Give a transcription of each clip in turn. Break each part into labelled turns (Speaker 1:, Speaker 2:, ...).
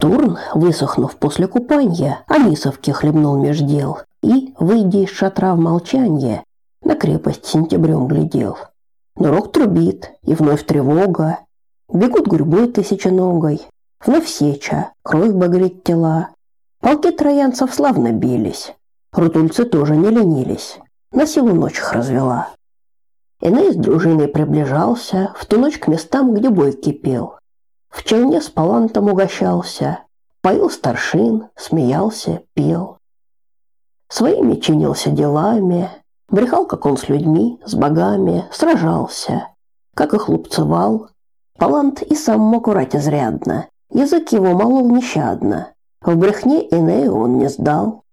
Speaker 1: Турн, высохнув после купания, Анисовки хлебнул меж дел и, выйдя из шатра в молчанье, на крепость сентябрем глядел. Но рог трубит, и вновь тревога. Бегут гурьбой тысяченогой, вновь сеча, кровь багрит тела. Полки троянцев славно бились, рутульцы тоже не ленились, на силу ночь их развела. Иной с дружиной приближался в ту ночь к местам, где бой кипел. В челне с палантом угощался, поил старшин, смеялся, пел. Своими чинился делами, брехал, как он с людьми, с богами, сражался, как их лупцевал. Палант и сам мог урать изрядно, язык его молол нещадно, в брехне Энею он не сдал.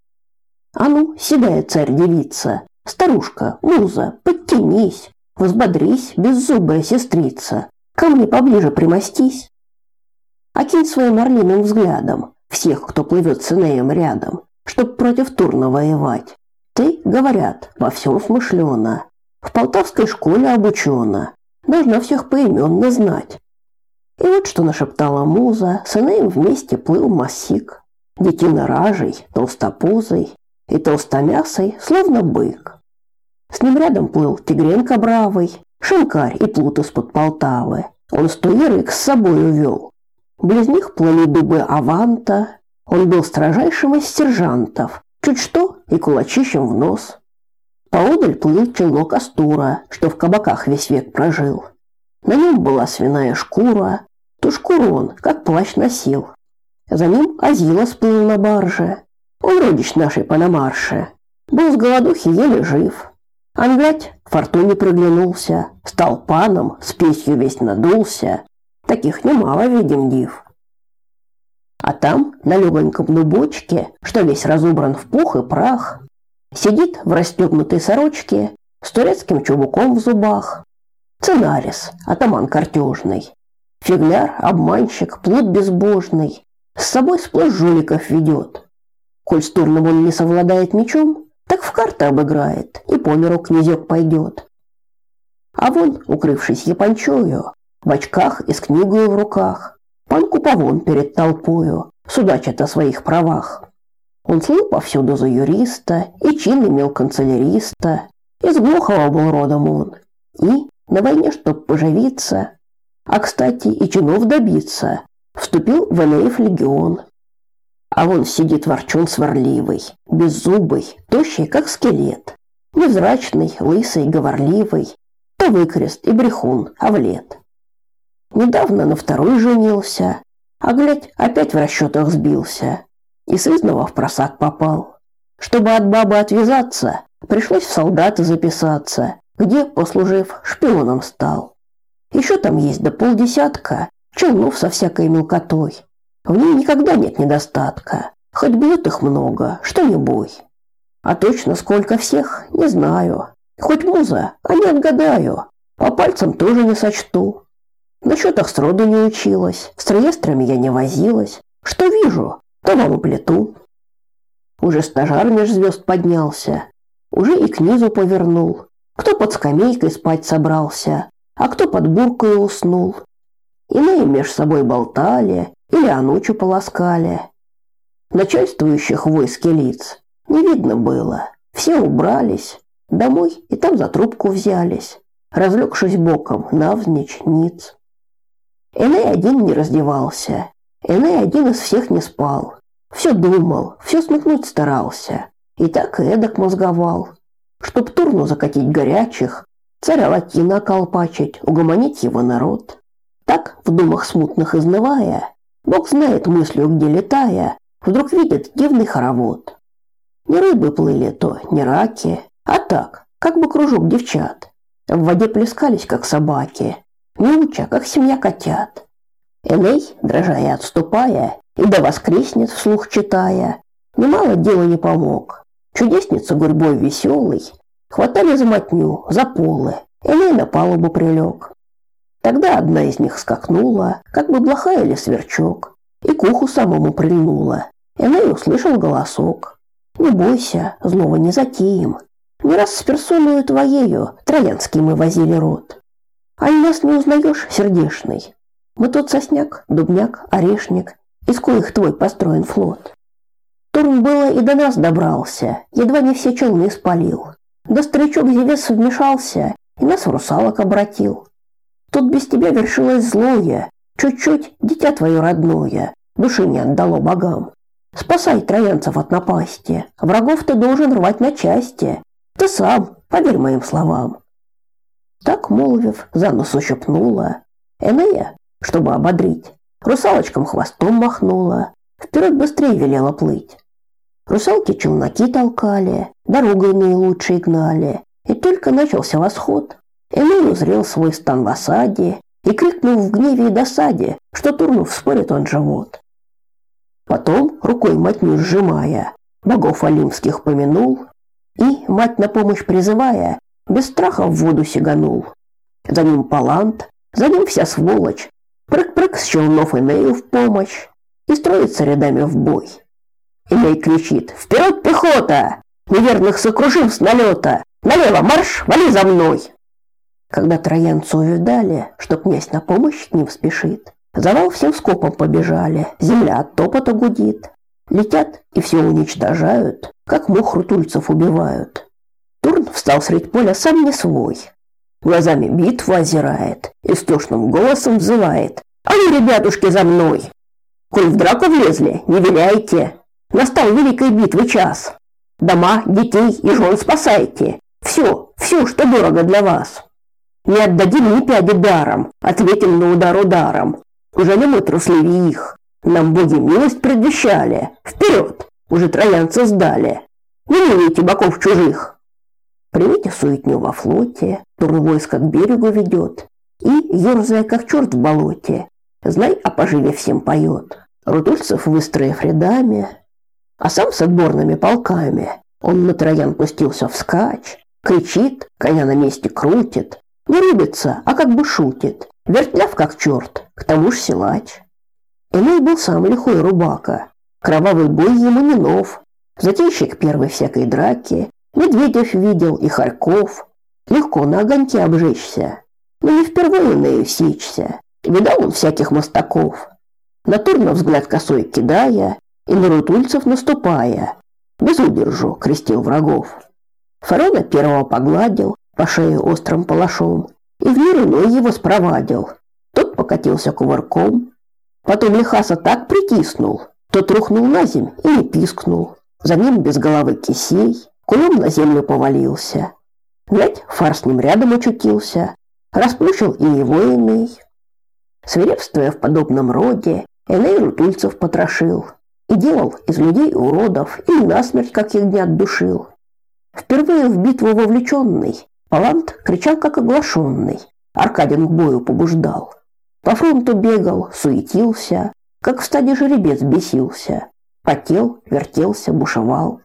Speaker 1: А ну, седая царь-девица, старушка, муза, подтянись, взбодрись, беззубая сестрица, ко мне поближе примостись. Окинь своим орлиным взглядом всех, кто плывет с Энеем рядом, чтоб против Турна воевать. Ты, говорят, во всем смышлена, в полтавской школе обучена, должна всех поименно знать. И вот что нашептала муза, с Энеем вместе плыл Масик, детина ражей, толстопузый и толстомясый, словно бык. С ним рядом плыл Тигренко бравый, Шинкарь и Плут из-под Полтавы. Он сто ярык с собой увел, Близ них плыли дубы Аванта. Он был строжайшим из сержантов. Чуть что и кулачищем в нос. Поодаль плыл челнок Астура, что в кабаках весь век прожил. На нем была свиная шкура. Ту шкуру он, как плащ, носил. За ним Азила сплыл на барже. Он родич нашей Панамарши. Был с голодухи еле жив. Англять к фортуне приглянулся, стал паном, с песью весь надулся, Таких немало видим див. А там, на легоньком дубочке, что весь разубран в пух и прах, сидит в расстегнутой сорочке с турецким чубуком в зубах. Ценарис, атаман картежный. Фигляр, обманщик, плут безбожный. С собой сплошь жуликов ведет. Коль с турном он не совладает мечом, так в карты обыграет и по миру князек пойдет. А вон, укрывшись япончою, в очках и с книгой в руках. Пан Куповон перед толпою судачит о своих правах. Он слыл повсюду за юриста, и чин имел канцеляриста. Из Глухова был родом он. И на войне, чтоб поживиться, а, кстати, и чинов добиться, вступил в Энеев легион. А вон сидит ворчун сварливый, беззубый, тощий, как скелет, невзрачный, лысый, говорливый, то выкрест и брехун, а влет. Недавно на второй женился, а глядь, опять в расчетах сбился. И сызнова в просак попал. Чтобы от бабы отвязаться, пришлось в солдаты записаться, где, послужив, шпионом стал. Еще там есть до полдесятка челнов со всякой мелкотой. В ней никогда нет недостатка, хоть бьют их много, что не бой. А точно сколько всех, не знаю. Хоть муза, а не отгадаю, по пальцам тоже не сочту. На счетах сроду не училась, с реестрами я не возилась. Что вижу, то вам уплету. Уже стажар меж звезд поднялся, уже и к низу повернул. Кто под скамейкой спать собрался, а кто под буркой уснул. Иные меж собой болтали или анучу полоскали. Начальствующих войске лиц не видно было. Все убрались, домой и там за трубку взялись, разлегшись боком навзничь ниц. Эней один не раздевался. Эней один из всех не спал. Все думал, все смекнуть старался. И так и эдак мозговал. Чтоб турну закатить горячих, царя Латина колпачить, угомонить его народ. Так, в думах смутных изнывая, Бог знает мыслью, где летая, вдруг видит дивный хоровод. Не рыбы плыли то, не раки, а так, как бы кружок девчат. В воде плескались, как собаки, Милча, как семья котят. Эней, дрожа и отступая, и да воскреснет вслух читая, немало дела не помог. Чудесница гурьбой веселый, хватали за мотню, за полы, Эней на палубу прилег. Тогда одна из них скакнула, как бы блоха или сверчок, и к уху самому прильнула. Эней услышал голосок. «Не бойся, злого не затеем. Не раз с персоною твоею троянский мы возили род. А нас не узнаешь, сердешный? Мы тот сосняк, дубняк, орешник из коих твой построен флот. Турн было и до нас добрался, едва не все челны спалил. Да старичок Зевес вмешался и нас в русалок обратил. Тут без тебя вершилось злое, чуть-чуть дитя твое родное, души не отдало богам. Спасай троянцев от напасти, врагов ты должен рвать на части. Ты сам, поверь моим словам. Так, молвив, за нос ущипнула. Энея, чтобы ободрить, русалочкам хвостом махнула, вперед быстрее велела плыть. Русалки челноки толкали, дорогой наилучшей гнали, и только начался восход. Эней узрел свой стан в осаде и крикнул в гневе и досаде, что Турнов спорит он живот. Потом, рукой матню сжимая, богов олимпских помянул и, мать на помощь призывая, без страха в воду сиганул. За ним Палант, за ним вся сволочь, прыг-прыг с челнов Энею в помощь и строится рядами в бой. Эней кричит «Вперед, пехота! Неверных сокрушим с налета! Налево марш, вали за мной!» Когда троянцы увидали, что князь на помощь к ним спешит, завал всем скопом побежали, земля от топота гудит. Летят и все уничтожают, как мух рутульцев убивают. Встал средь поля сам не свой. Глазами битву озирает, истошным голосом взывает. «А ну, ребятушки, за мной! Коль в драку влезли, не виляйте! Настал великой битвы час! Дома, детей и жен спасайте! Все, все, что дорого для вас!» Не отдадим ни пяди даром, ответим на удар ударом. Уже не мы трусливее их. Нам боги милость предвещали. Вперед! Уже троянцы сдали. Не милуйте боков чужих. Примите суетню во флоте, турн войско к берегу ведет. И, ерзая как черт в болоте, знай, о поживе всем поет. Рутульцев выстроив рядами, а сам с отборными полками, он на троян пустился вскачь, кричит, коня на месте крутит, не рубится, а как бы шутит. Вертляв как черт, к тому ж силач. Иной был сам лихой рубака. Кровавый бой ему не нов. Затейщик первой всякой драки. Медведев видел и Харьков. Легко на огоньке обжечься. Но не впервые на сечься. Видал он всяких мостаков. На Турна взгляд косой кидая и на рутульцев наступая. Без удержу крестил врагов. Фарона первого погладил, по шее острым палашом и в мир иной его спровадил. Тот покатился кувырком, потом Лихаса так притиснул, тот рухнул на земь и не пискнул. За ним без головы кисей, кулем на землю повалился. Глядь, фар с ним рядом очутился, расплющил и его Эней. Свирепствуя в подобном роде, Эней рутульцев потрошил и делал из людей уродов и насмерть как их не отдушил. Впервые в битву вовлеченный, Палант кричал как оглашенный. Аркадин к бою побуждал. По фронту бегал, суетился, как в стаде жеребец бесился. Потел, вертелся, бушевал.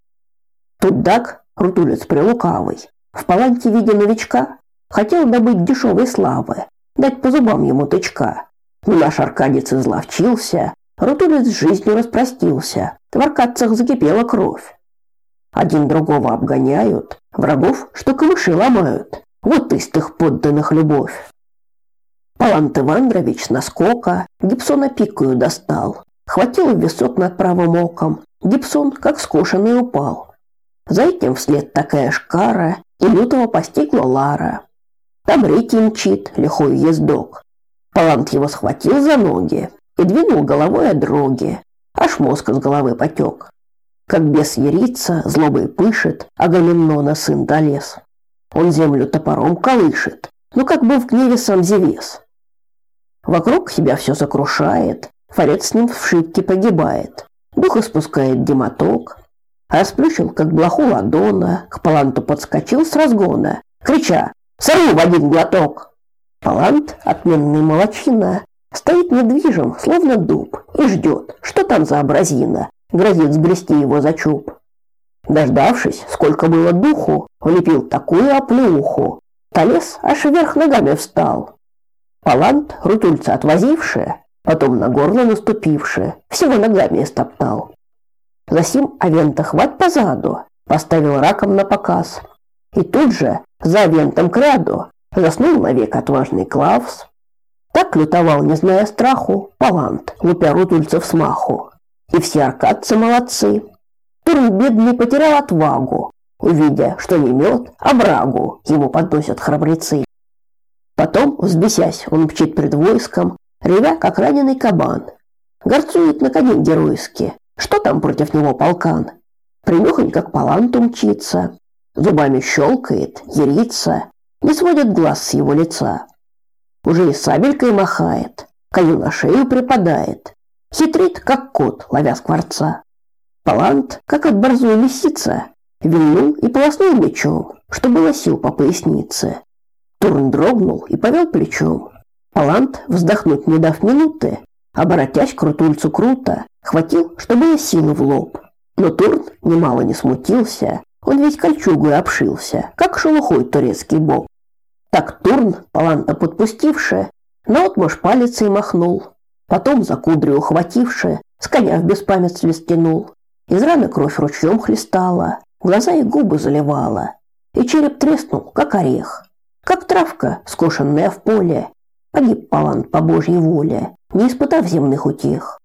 Speaker 1: Тут Дак, рутулец прилукавый, в паланте видя новичка, хотел добыть дешевой славы, дать по зубам ему тычка. Но наш аркадец изловчился, рутулец с жизнью распростился, в аркадцах закипела кровь. Один другого обгоняют, врагов, что камыши ломают. Вот истых подданных любовь. Палант Ивандрович наскока Гибсона пикою достал. Хватил в висок над правым оком. Гибсон, как скошенный, упал. За этим вслед такая шкара, и лютого постигла Лара. Там реки мчит, лихой ездок. Палант его схватил за ноги и двинул головой от дороги. Аж мозг с головы потек как бес ярится, злобой пышет, а Агамемнона сын долез. Он землю топором колышет, ну как бы в гневе сам Зевес. Вокруг себя все сокрушает, Фарет с ним в шибке погибает. Дух испускает демоток, расплющил, как блоху ладона, к паланту подскочил с разгона, крича «Сорву в один глоток!» Палант, отменный молочина, стоит недвижим, словно дуб, и ждет, что там за образина, грозит сгрести его за чуб. Дождавшись, сколько было духу, влепил такую оплеуху. Талес аж вверх ногами встал. Палант, рутульца отвозившая, потом на горло наступившая, всего ногами стоптал. Засим Авента хвать позаду, поставил раком на показ. И тут же, за Авентом к ряду, заснул навек отважный Клавс. Так лютовал, не зная страху, Палант, лупя рутульцев смаху. И все аркадцы молодцы. Турн бедный потерял отвагу, увидя, что не мед, а брагу ему подносят храбрецы. Потом, взбесясь, он мчит пред войском, ревя, как раненый кабан. Горцует на коне геройски. Что там против него полкан? Принюхань, как паланту мчится, зубами щелкает, ерится, не сводит глаз с его лица. Уже и сабелькой махает, коню на шею припадает, хитрит, как кот, ловя скворца. Палант, как от борзой лисица, вильнул и полоснул мечом, что было сил по пояснице. Турн дрогнул и повел плечом. Палант, вздохнуть не дав минуты, оборотясь к рутульцу круто, хватил, что было силы в лоб. Но Турн немало не смутился, он ведь кольчугой обшился, как шелухой турецкий бог. Так Турн, паланта подпустивши, наотмашь палец и махнул. Потом за кудрю ухвативши, с коня в беспамятстве стянул. Из раны кровь ручьем хлестала, глаза и губы заливала. И череп треснул, как орех. Как травка, скошенная в поле. Погиб палант по божьей воле, не испытав земных утех.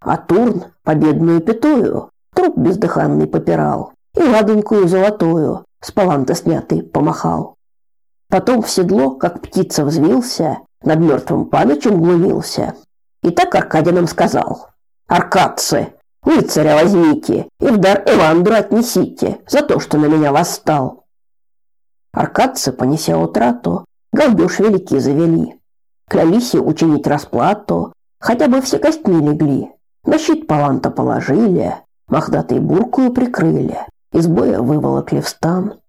Speaker 1: А Турн, победную пятую, труп бездыханный попирал и ладонькую золотую, с паланта снятый, помахал. Потом в седло, как птица взвился, над мертвым паночем глумился. И так Аркадий нам сказал. «Аркадцы, рыцаря возьмите и в дар Эвандру отнесите за то, что на меня восстал». Аркадцы, понеся утрату, галдеж великий завели. Клялись учинить расплату, хотя бы все костьми легли. На щит паланта положили, мохнатой буркую прикрыли, из боя выволокли в стан.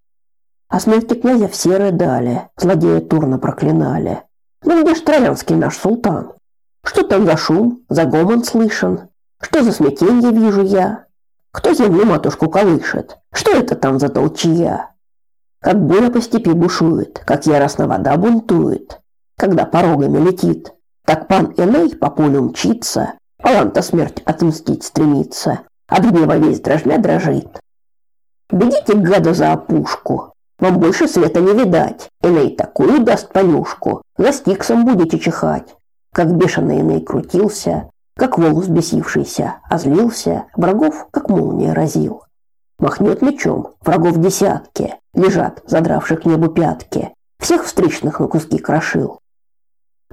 Speaker 1: О смерти князя все рыдали, злодея Турна проклинали. Ну где ж Троянский наш султан? Что там за шум, за гомон слышен? Что за смятенье вижу я? Кто землю матушку колышет? Что это там за толчья? Как буря по степи бушует, как яростно вода бунтует, когда порогами летит, так пан Эней по полю мчится, Паланта смерть отмстить стремится, от гнева весь дрожмя дрожит. Бегите, гада, за опушку, вам больше света не видать. Эней такую даст понюшку, за стиксом будете чихать. Как бешеный Эней крутился, как вол взбесившийся, озлился, врагов, как молния разил. Махнет мечом, врагов десятки, лежат, задравших к небу пятки, всех встречных на куски крошил.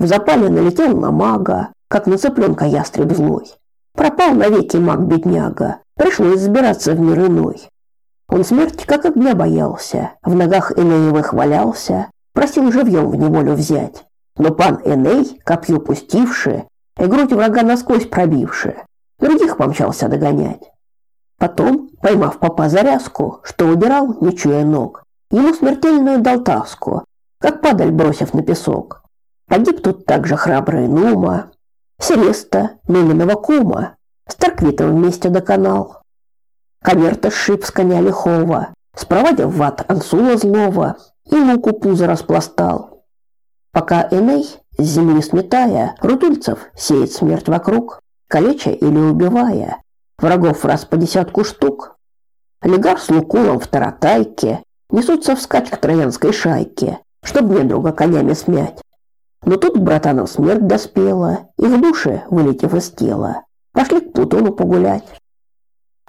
Speaker 1: В запале налетел на мага, как на цыпленка ястреб злой. Пропал навеки маг-бедняга, пришлось забираться в мир иной. Он смерти как огня боялся, в ногах Энеевых валялся, просил живьем в неволю взять. Но пан Эней, копье пустивши, и грудь врага насквозь пробивши, других помчался догонять. Потом, поймав попа за ряску, что удирал, не чуя ног, ему смертельную дал таску, как падаль бросив на песок. Погиб тут также храбрый Нума, Селеста, Нуминого кума, с Тарквитом вместе доконал. Камерта сшиб с коня лихого, спроводил в ад Ансула злого и луку пузо распластал. Пока Эней, с земли сметая, рутульцев сеет смерть вокруг, калеча или убивая, врагов раз по десятку штук. Легар с Лукулом в таратайке несутся вскачь к троянской шайке, чтоб недруга конями смять. Но тут братанов смерть доспела, их души, вылетев из тела, пошли к Плутону погулять.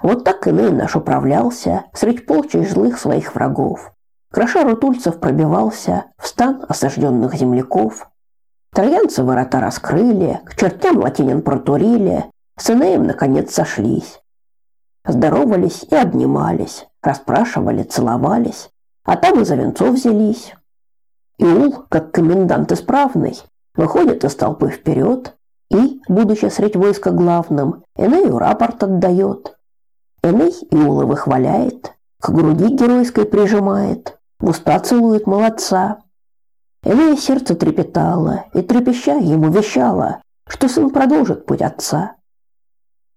Speaker 1: Вот так Иней наш управлялся средь полчищ злых своих врагов. Кроша рутульцев пробивался в стан осажденных земляков. Троянцы ворота раскрыли, к чертям латинин протурили, с Инеем наконец сошлись. Здоровались и обнимались, расспрашивали, целовались, а там и за венцов взялись. Иул, как комендант исправный, выходит из толпы вперед и, будучи средь войска главным, Энею рапорт отдает. Эней Иула выхваляет, к груди геройской прижимает, в уста целует молодца. Энея сердце трепетало, и трепеща ему вещало, что сын продолжит путь отца.